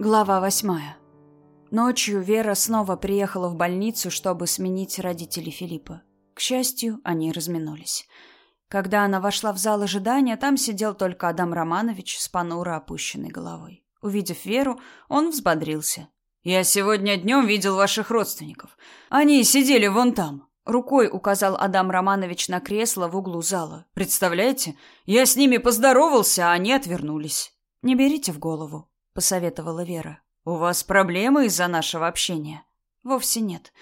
Глава восьмая. Ночью Вера снова приехала в больницу, чтобы сменить родителей Филиппа. К счастью, они разминулись. Когда она вошла в зал ожидания, там сидел только Адам Романович с понуро опущенной головой. Увидев Веру, он взбодрился. «Я сегодня днем видел ваших родственников. Они сидели вон там». Рукой указал Адам Романович на кресло в углу зала. «Представляете? Я с ними поздоровался, а они отвернулись». «Не берите в голову», — посоветовала Вера. «У вас проблемы из-за нашего общения?» «Вовсе нет.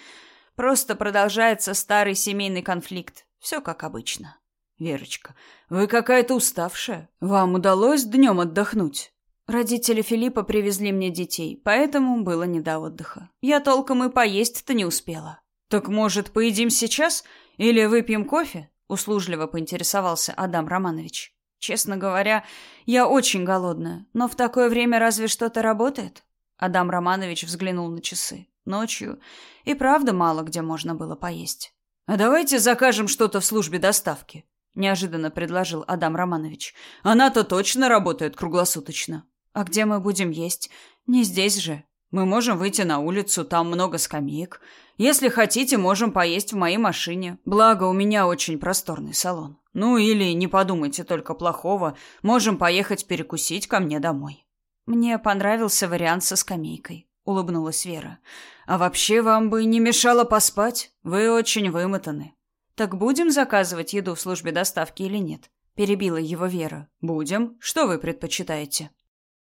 Просто продолжается старый семейный конфликт. Все как обычно». «Верочка, вы какая-то уставшая. Вам удалось днем отдохнуть?» Родители Филиппа привезли мне детей, поэтому было не до отдыха. Я толком и поесть-то не успела. «Так, может, поедим сейчас? Или выпьем кофе?» — услужливо поинтересовался Адам Романович. Честно говоря, я очень голодная, но в такое время разве что-то работает? Адам Романович взглянул на часы. Ночью и правда мало где можно было поесть. А давайте закажем что-то в службе доставки, неожиданно предложил Адам Романович. Она-то точно работает круглосуточно. А где мы будем есть? Не здесь же. Мы можем выйти на улицу, там много скамеек. Если хотите, можем поесть в моей машине. Благо, у меня очень просторный салон. Ну или не подумайте только плохого, можем поехать перекусить ко мне домой. Мне понравился вариант со скамейкой, улыбнулась Вера. А вообще вам бы не мешало поспать? Вы очень вымотаны. Так будем заказывать еду в службе доставки или нет? перебила его Вера. Будем. Что вы предпочитаете?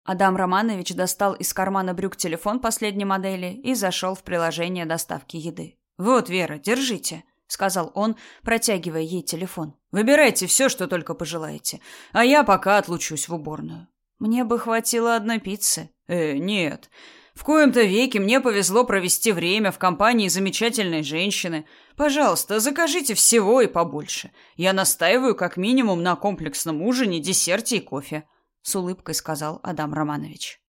Адам Романович достал из кармана брюк телефон последней модели и зашел в приложение доставки еды. Вот, Вера, держите сказал он, протягивая ей телефон. Выбирайте все, что только пожелаете, а я пока отлучусь в уборную. Мне бы хватило одной пиццы. Э, нет. В коем-то веке мне повезло провести время в компании замечательной женщины. Пожалуйста, закажите всего и побольше. Я настаиваю как минимум на комплексном ужине, десерте и кофе, с улыбкой сказал Адам Романович.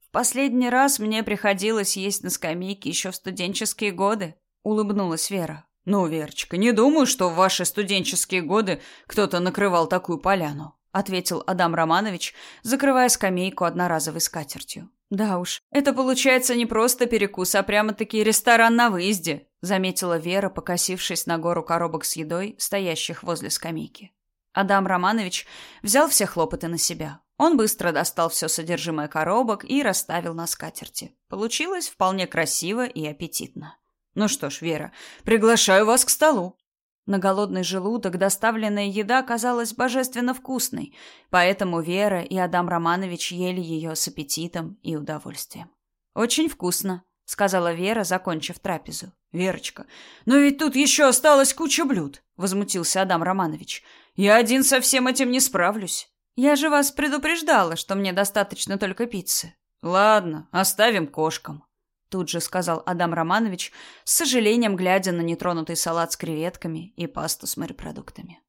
В последний раз мне приходилось есть на скамейке еще в студенческие годы, улыбнулась Вера. Ну, Верочка, не думаю, что в ваши студенческие годы кто-то накрывал такую поляну, ответил Адам Романович, закрывая скамейку одноразовой скатертью. Да уж, это получается не просто перекус, а прямо-таки ресторан на выезде, заметила Вера, покосившись на гору коробок с едой, стоящих возле скамейки. Адам Романович взял все хлопоты на себя. Он быстро достал все содержимое коробок и расставил на скатерти. Получилось вполне красиво и аппетитно. Ну что ж, Вера, приглашаю вас к столу. На голодный желудок доставленная еда казалась божественно вкусной, поэтому Вера и Адам Романович ели ее с аппетитом и удовольствием. «Очень вкусно», — сказала Вера, закончив трапезу. «Верочка, но ведь тут еще осталась куча блюд», — возмутился Адам Романович. «Я один со всем этим не справлюсь». «Я же вас предупреждала, что мне достаточно только пиццы». «Ладно, оставим кошкам», Тут же сказал Адам Романович, с сожалением глядя на нетронутый салат с креветками и пасту с морепродуктами.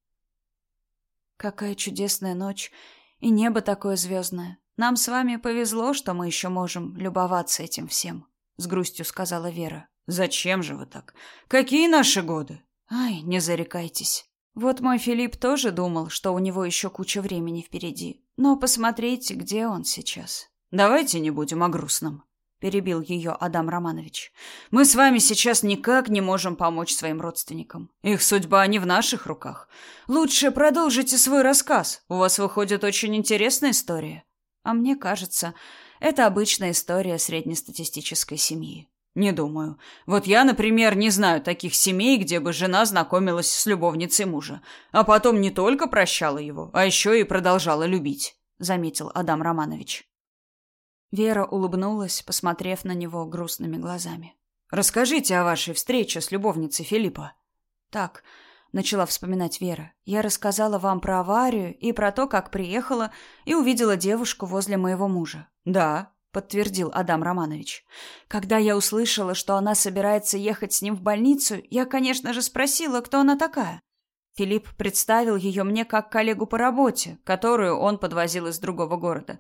Какая чудесная ночь, и небо такое звездное. Нам с вами повезло, что мы еще можем любоваться этим всем, с грустью сказала Вера. Зачем же вы так? Какие наши годы? Ай, не зарекайтесь. Вот мой Филипп тоже думал, что у него еще куча времени впереди. Но посмотрите, где он сейчас. Давайте не будем о грустном перебил ее Адам Романович. Мы с вами сейчас никак не можем помочь своим родственникам. Их судьба не в наших руках. Лучше продолжите свой рассказ. У вас выходит очень интересная история. А мне кажется, это обычная история среднестатистической семьи. Не думаю. Вот я, например, не знаю таких семей, где бы жена знакомилась с любовницей мужа, а потом не только прощала его, а еще и продолжала любить, заметил Адам Романович. Вера улыбнулась, посмотрев на него грустными глазами. Расскажите о вашей встрече с любовницей Филиппа. Так, начала вспоминать Вера. Я рассказала вам про аварию и про то, как приехала и увидела девушку возле моего мужа. Да, подтвердил Адам Романович. Когда я услышала, что она собирается ехать с ним в больницу, я, конечно же, спросила, кто она такая. Филипп представил ее мне как коллегу по работе, которую он подвозил из другого города.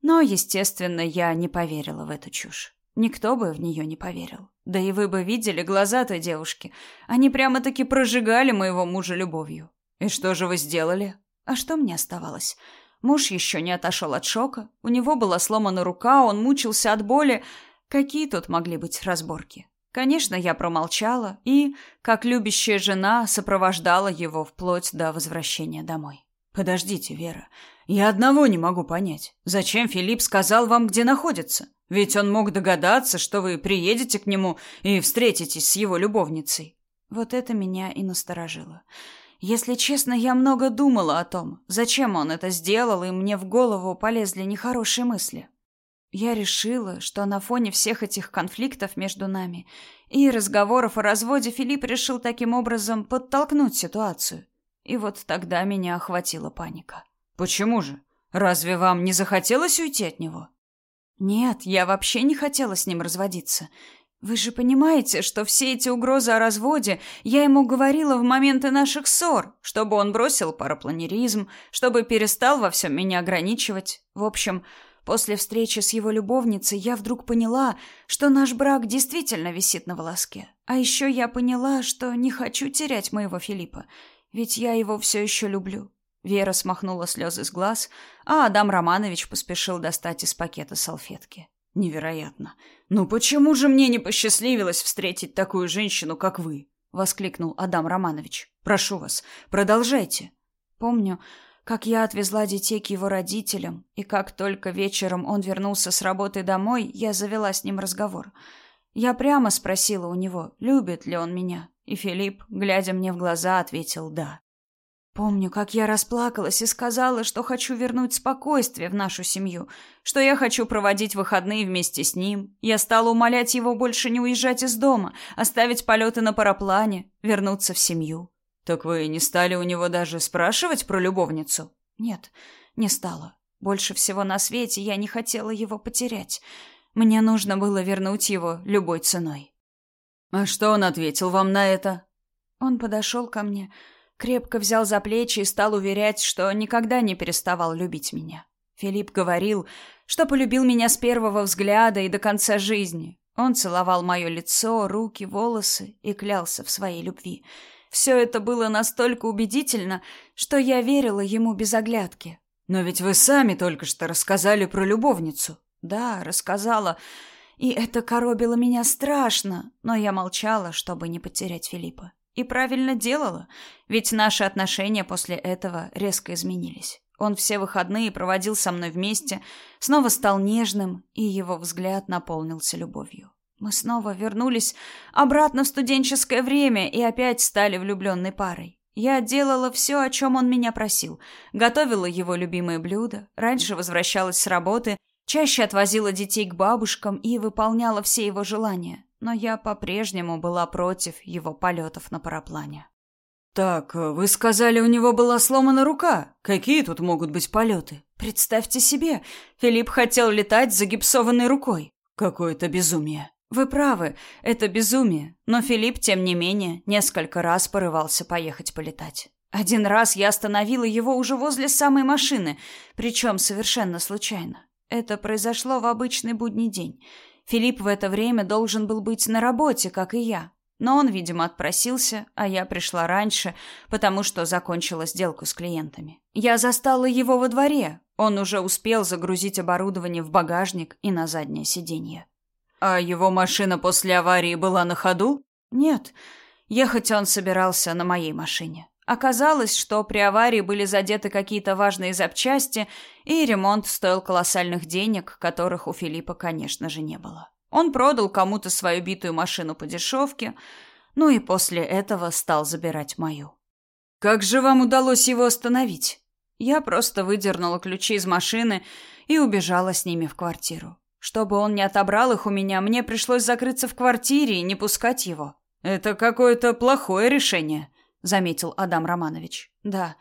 Но, естественно, я не поверила в эту чушь. Никто бы в нее не поверил. Да и вы бы видели глаза той девушки. Они прямо-таки прожигали моего мужа любовью. И что же вы сделали? А что мне оставалось? Муж еще не отошел от шока. У него была сломана рука, он мучился от боли. Какие тут могли быть разборки? Конечно, я промолчала и, как любящая жена, сопровождала его вплоть до возвращения домой. Подождите, Вера. Я одного не могу понять. Зачем Филипп сказал вам, где находится? Ведь он мог догадаться, что вы приедете к нему и встретитесь с его любовницей. Вот это меня и насторожило. Если честно, я много думала о том, зачем он это сделал, и мне в голову полезли нехорошие мысли. Я решила, что на фоне всех этих конфликтов между нами и разговоров о разводе Филипп решил таким образом подтолкнуть ситуацию. И вот тогда меня охватила паника. Почему же? Разве вам не захотелось уйти от него? Нет, я вообще не хотела с ним разводиться. Вы же понимаете, что все эти угрозы о разводе я ему говорила в моменты наших ссор, чтобы он бросил парапланеризм, чтобы перестал во всем меня ограничивать. В общем, после встречи с его любовницей я вдруг поняла, что наш брак действительно висит на волоске. А еще я поняла, что не хочу терять моего Филиппа, ведь я его все еще люблю. Вера смахнула слезы с глаз, а Адам Романович поспешил достать из пакета салфетки. Невероятно. Ну почему же мне не посчастливилось встретить такую женщину, как вы? воскликнул Адам Романович. Прошу вас, продолжайте. Помню, как я отвезла детей к его родителям, и как только вечером он вернулся с работы домой, я завела с ним разговор. Я прямо спросила у него, любит ли он меня, и Филипп, глядя мне в глаза, ответил «да». Помню, как я расплакалась и сказала, что хочу вернуть спокойствие в нашу семью, что я хочу проводить выходные вместе с ним. Я стала умолять его больше не уезжать из дома, оставить полеты на параплане, вернуться в семью. Так вы не стали у него даже спрашивать про любовницу? Нет, не стала. Больше всего на свете я не хотела его потерять. Мне нужно было вернуть его любой ценой. А что он ответил вам на это? Он подошел ко мне крепко взял за плечи и стал уверять, что никогда не переставал любить меня. Филипп говорил, что полюбил меня с первого взгляда и до конца жизни. Он целовал мое лицо, руки, волосы и клялся в своей любви. Все это было настолько убедительно, что я верила ему без оглядки. Но ведь вы сами только что рассказали про любовницу. Да, рассказала. И это коробило меня страшно, но я молчала, чтобы не потерять Филиппа. И правильно делала, ведь наши отношения после этого резко изменились. Он все выходные проводил со мной вместе, снова стал нежным, и его взгляд наполнился любовью. Мы снова вернулись обратно в студенческое время и опять стали влюбленной парой. Я делала все, о чем он меня просил. Готовила его любимые блюда, раньше возвращалась с работы, чаще отвозила детей к бабушкам и выполняла все его желания но я по-прежнему была против его полетов на параплане. «Так, вы сказали, у него была сломана рука. Какие тут могут быть полеты?» «Представьте себе, Филипп хотел летать за гипсованной рукой». «Какое-то безумие». «Вы правы, это безумие, но Филипп, тем не менее, несколько раз порывался поехать полетать. Один раз я остановила его уже возле самой машины, причем совершенно случайно. Это произошло в обычный будний день. Филипп в это время должен был быть на работе, как и я. Но он, видимо, отпросился, а я пришла раньше, потому что закончила сделку с клиентами. Я застала его во дворе. Он уже успел загрузить оборудование в багажник и на заднее сиденье. А его машина после аварии была на ходу? Нет. Ехать он собирался на моей машине. Оказалось, что при аварии были задеты какие-то важные запчасти, и ремонт стоил колоссальных денег, которых у Филиппа, конечно же, не было. Он продал кому-то свою битую машину по дешевке, ну и после этого стал забирать мою. Как же вам удалось его остановить? Я просто выдернула ключи из машины и убежала с ними в квартиру. Чтобы он не отобрал их у меня, мне пришлось закрыться в квартире и не пускать его. Это какое-то плохое решение заметил Адам Романович. Да,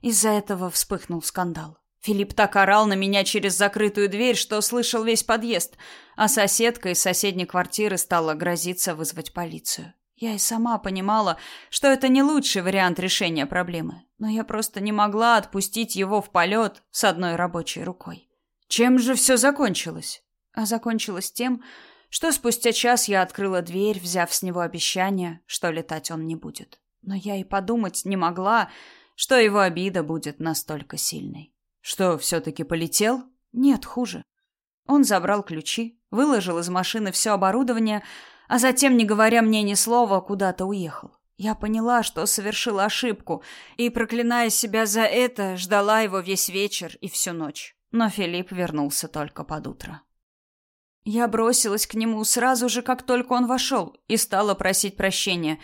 из-за этого вспыхнул скандал. Филипп так орал на меня через закрытую дверь, что слышал весь подъезд, а соседка из соседней квартиры стала грозиться вызвать полицию. Я и сама понимала, что это не лучший вариант решения проблемы, но я просто не могла отпустить его в полет с одной рабочей рукой. Чем же все закончилось? А закончилось тем, что спустя час я открыла дверь, взяв с него обещание, что летать он не будет. Но я и подумать не могла, что его обида будет настолько сильной. Что, все-таки полетел? Нет, хуже. Он забрал ключи, выложил из машины все оборудование, а затем, не говоря мне ни слова, куда-то уехал. Я поняла, что совершила ошибку, и, проклиная себя за это, ждала его весь вечер и всю ночь. Но Филипп вернулся только под утро. Я бросилась к нему сразу же, как только он вошел, и стала просить прощения,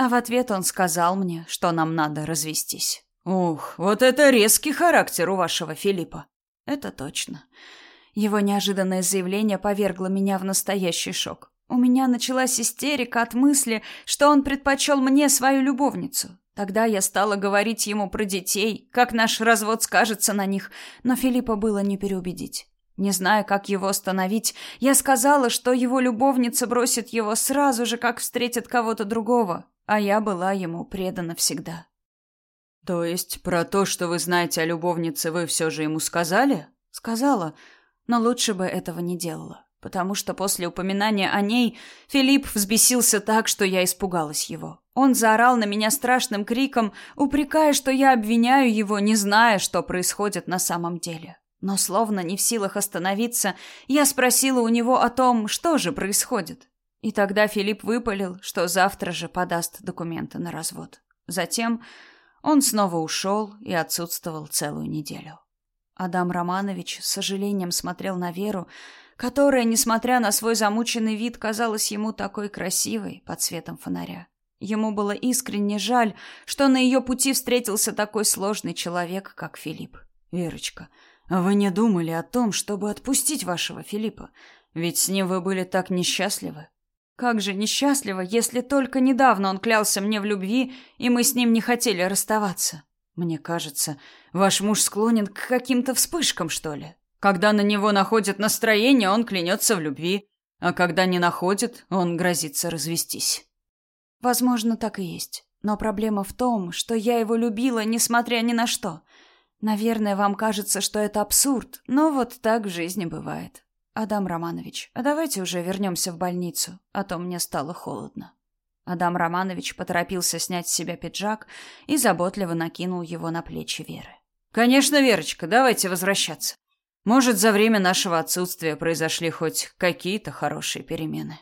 а в ответ он сказал мне, что нам надо развестись. Ух, вот это резкий характер у вашего Филиппа. Это точно. Его неожиданное заявление повергло меня в настоящий шок. У меня началась истерика от мысли, что он предпочел мне свою любовницу. Тогда я стала говорить ему про детей, как наш развод скажется на них, но Филиппа было не переубедить. Не зная, как его остановить, я сказала, что его любовница бросит его сразу же, как встретит кого-то другого, а я была ему предана всегда. То есть про то, что вы знаете о любовнице, вы все же ему сказали? Сказала, но лучше бы этого не делала потому что после упоминания о ней Филипп взбесился так, что я испугалась его. Он заорал на меня страшным криком, упрекая, что я обвиняю его, не зная, что происходит на самом деле. Но словно не в силах остановиться, я спросила у него о том, что же происходит. И тогда Филипп выпалил, что завтра же подаст документы на развод. Затем он снова ушел и отсутствовал целую неделю. Адам Романович с сожалением смотрел на Веру, которая, несмотря на свой замученный вид, казалась ему такой красивой под светом фонаря. Ему было искренне жаль, что на ее пути встретился такой сложный человек, как Филипп. «Верочка, а вы не думали о том, чтобы отпустить вашего Филиппа? Ведь с ним вы были так несчастливы». «Как же несчастливо, если только недавно он клялся мне в любви, и мы с ним не хотели расставаться». «Мне кажется, ваш муж склонен к каким-то вспышкам, что ли?» Когда на него находит настроение, он клянется в любви, а когда не находит, он грозится развестись. Возможно, так и есть. Но проблема в том, что я его любила, несмотря ни на что. Наверное, вам кажется, что это абсурд, но вот так в жизни бывает. Адам Романович, а давайте уже вернемся в больницу, а то мне стало холодно. Адам Романович поторопился снять с себя пиджак и заботливо накинул его на плечи Веры. Конечно, Верочка, давайте возвращаться. Может, за время нашего отсутствия произошли хоть какие-то хорошие перемены.